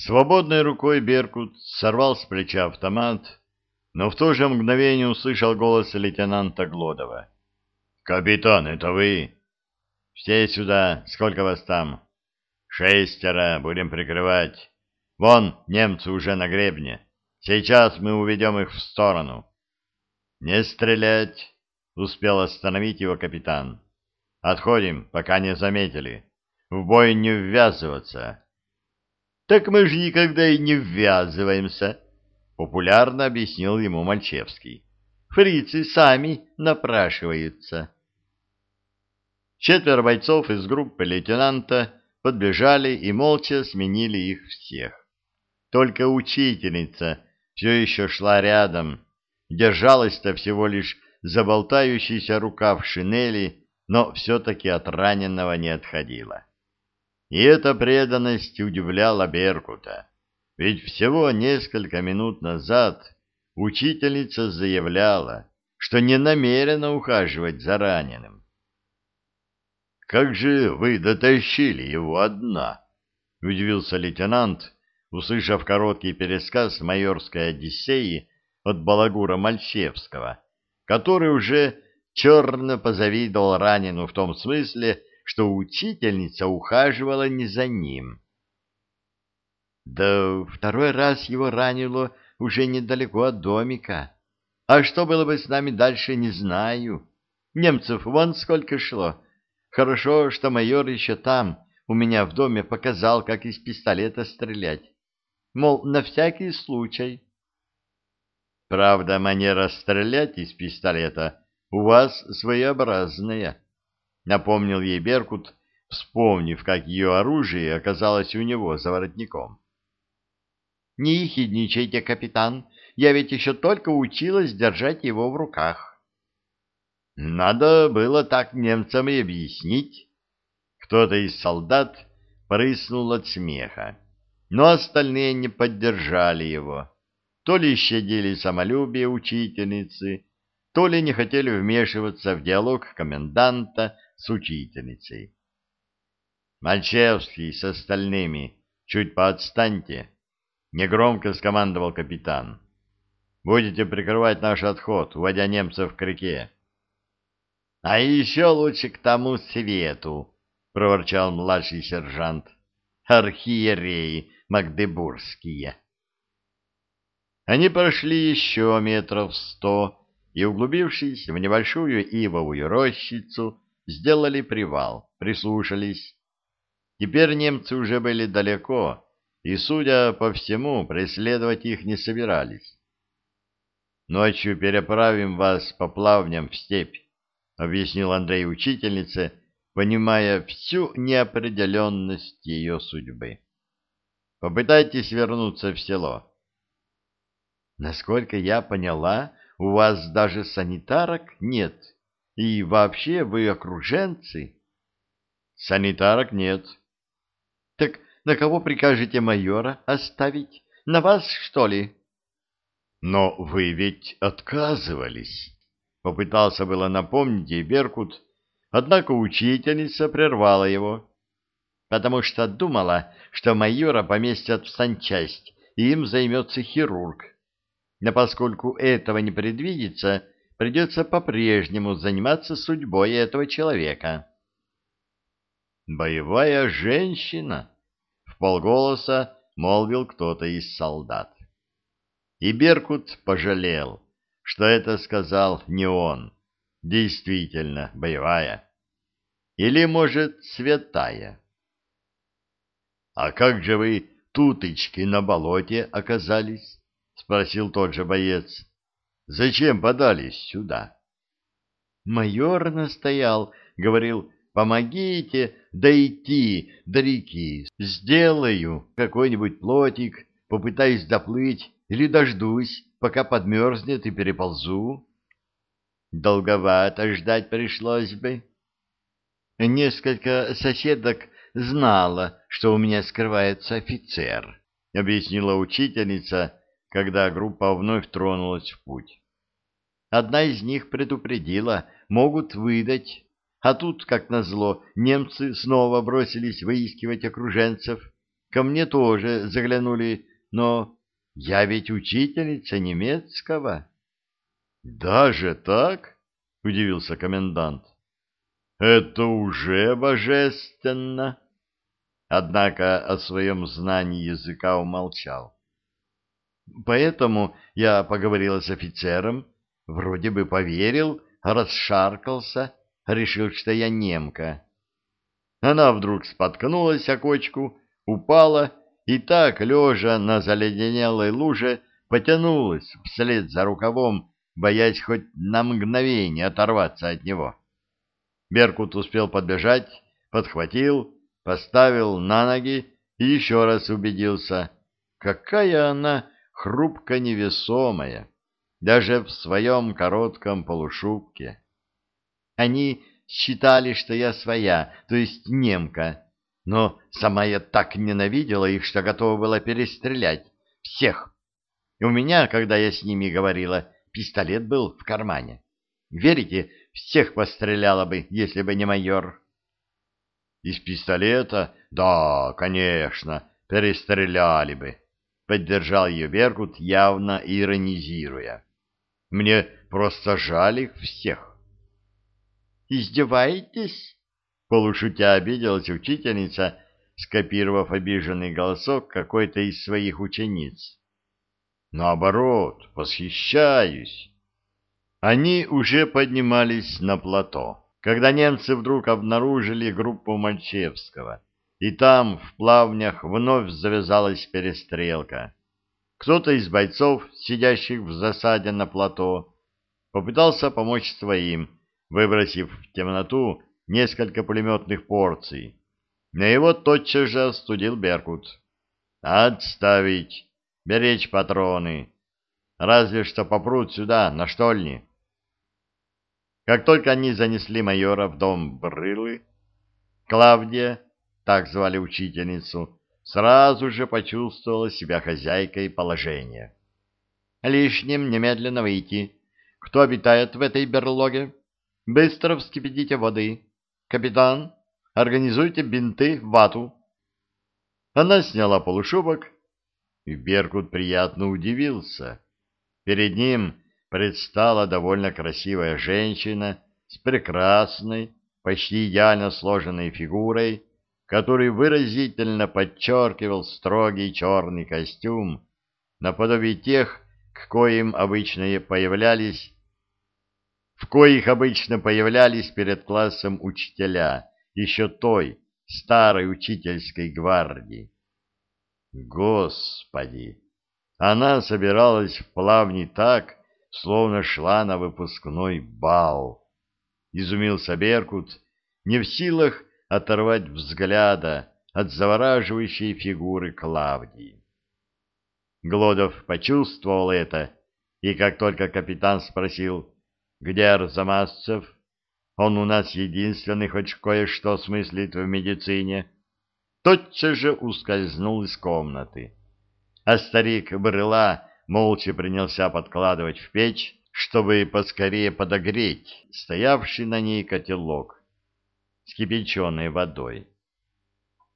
Свободной рукой Беркут сорвал с плеча автомат, но в то же мгновение услышал голос лейтенанта Глодова. «Капитан, это вы?» «Все сюда. Сколько вас там?» «Шестеро. Будем прикрывать. Вон, немцы уже на гребне. Сейчас мы уведем их в сторону». «Не стрелять!» — успел остановить его капитан. «Отходим, пока не заметили. В бой не ввязываться». Так мы же никогда и не ввязываемся, популярно объяснил ему Мальчевский. Фрицы сами напрашиваются. Четверо бойцов из группы лейтенанта подбежали и молча сменили их всех. Только учительница все еще шла рядом, держалась-то всего лишь заболтающийся рукав шинели, но все-таки от раненого не отходила. И эта преданность удивляла Беркута, ведь всего несколько минут назад учительница заявляла, что не намерена ухаживать за раненым. «Как же вы дотащили его одна?» — удивился лейтенант, услышав короткий пересказ майорской Одиссеи от балагура Мальчевского, который уже черно позавидовал ранену в том смысле, что учительница ухаживала не за ним. Да второй раз его ранило уже недалеко от домика. А что было бы с нами дальше, не знаю. Немцев вон сколько шло. Хорошо, что майор еще там, у меня в доме, показал, как из пистолета стрелять. Мол, на всякий случай. Правда, манера стрелять из пистолета у вас своеобразная напомнил ей Беркут, вспомнив, как ее оружие оказалось у него за воротником. — Не ехидничайте, капитан, я ведь еще только училась держать его в руках. Надо было так немцам и объяснить. Кто-то из солдат прыснул от смеха, но остальные не поддержали его. То ли щадили самолюбие учительницы, то ли не хотели вмешиваться в диалог коменданта с учительницей. «Мальчевский с остальными, чуть поотстаньте», — негромко скомандовал капитан. «Будете прикрывать наш отход, уводя немцев к реке». «А еще лучше к тому свету», — проворчал младший сержант. «Архиереи магдебургские». Они прошли еще метров сто и, углубившись в небольшую ивовую рощицу, сделали привал, прислушались. Теперь немцы уже были далеко, и, судя по всему, преследовать их не собирались. «Ночью переправим вас по плавням в степь», — объяснил Андрей учительнице, понимая всю неопределенность ее судьбы. «Попытайтесь вернуться в село». «Насколько я поняла, у вас даже санитарок нет», и вообще вы окруженцы? Санитарок нет. Так на кого прикажете майора оставить? На вас, что ли? Но вы ведь отказывались. Попытался было напомнить ей Беркут, однако учительница прервала его. Потому что думала, что майора поместят в санчасть, и им займется хирург. Но поскольку этого не предвидится, придется по-прежнему заниматься судьбой этого человека. «Боевая женщина!» — в полголоса молвил кто-то из солдат. И Беркут пожалел, что это сказал не он, действительно боевая. Или, может, святая. «А как же вы, туточки, на болоте оказались?» — спросил тот же боец. Зачем подались сюда? Майор настоял, говорил, помогите дойти до реки, сделаю какой-нибудь плотик, попытаюсь доплыть или дождусь, пока подмерзнет и переползу. Долговато ждать пришлось бы. Несколько соседок знала, что у меня скрывается офицер, объяснила учительница, когда группа вновь тронулась в путь. Одна из них предупредила, могут выдать, а тут, как назло, немцы снова бросились выискивать окруженцев, ко мне тоже заглянули, но я ведь учительница немецкого. — Даже так? — удивился комендант. — Это уже божественно. Однако о своем знании языка умолчал. Поэтому я поговорила с офицером, вроде бы поверил, расшаркался, решил, что я немка. Она вдруг споткнулась о кочку, упала и так, лежа на заледенелой луже, потянулась вслед за рукавом, боясь хоть на мгновение оторваться от него. Беркут успел подбежать, подхватил, поставил на ноги и еще раз убедился, какая она хрупко невесомая, даже в своем коротком полушубке. Они считали, что я своя, то есть немка, но сама я так ненавидела их, что готова была перестрелять всех. И у меня, когда я с ними говорила, пистолет был в кармане. Верите, всех постреляла бы, если бы не майор. Из пистолета? Да, конечно, перестреляли бы. Поддержал ее Беркут, явно иронизируя. Мне просто жаль их всех. «Издеваетесь?» — полушутя обиделась учительница, скопировав обиженный голосок какой-то из своих учениц. «Наоборот, восхищаюсь». Они уже поднимались на плато, когда немцы вдруг обнаружили группу Мальчевского, и там, в плавнях, вновь завязалась перестрелка. Кто-то из бойцов, сидящих в засаде на плато, попытался помочь своим, выбросив в темноту несколько пулеметных порций. На его тотчас же остудил Беркут. «Отставить! Беречь патроны! Разве что попрут сюда, на штольни!» Как только они занесли майора в дом Брылы, Клавдия, так звали учительницу, сразу же почувствовала себя хозяйкой положения. «Лишним немедленно выйти. Кто обитает в этой берлоге?» Быстро вскипятите воды. Капитан, организуйте бинты вату. Она сняла полушубок, и Беркут приятно удивился. Перед ним предстала довольно красивая женщина с прекрасной, почти идеально сложенной фигурой, который выразительно подчеркивал строгий черный костюм, наподобие тех, к коим обычно появлялись в коих обычно появлялись перед классом учителя, еще той, старой учительской гвардии. Господи! Она собиралась в плавни так, словно шла на выпускной бал. Изумился Беркут, не в силах оторвать взгляда от завораживающей фигуры Клавдии. Глодов почувствовал это, и как только капитан спросил где Арзамасцев? Он у нас единственный хоть кое-что смыслит в медицине. Тотчас же ускользнул из комнаты. А старик Брыла молча принялся подкладывать в печь, чтобы поскорее подогреть стоявший на ней котелок с кипяченой водой.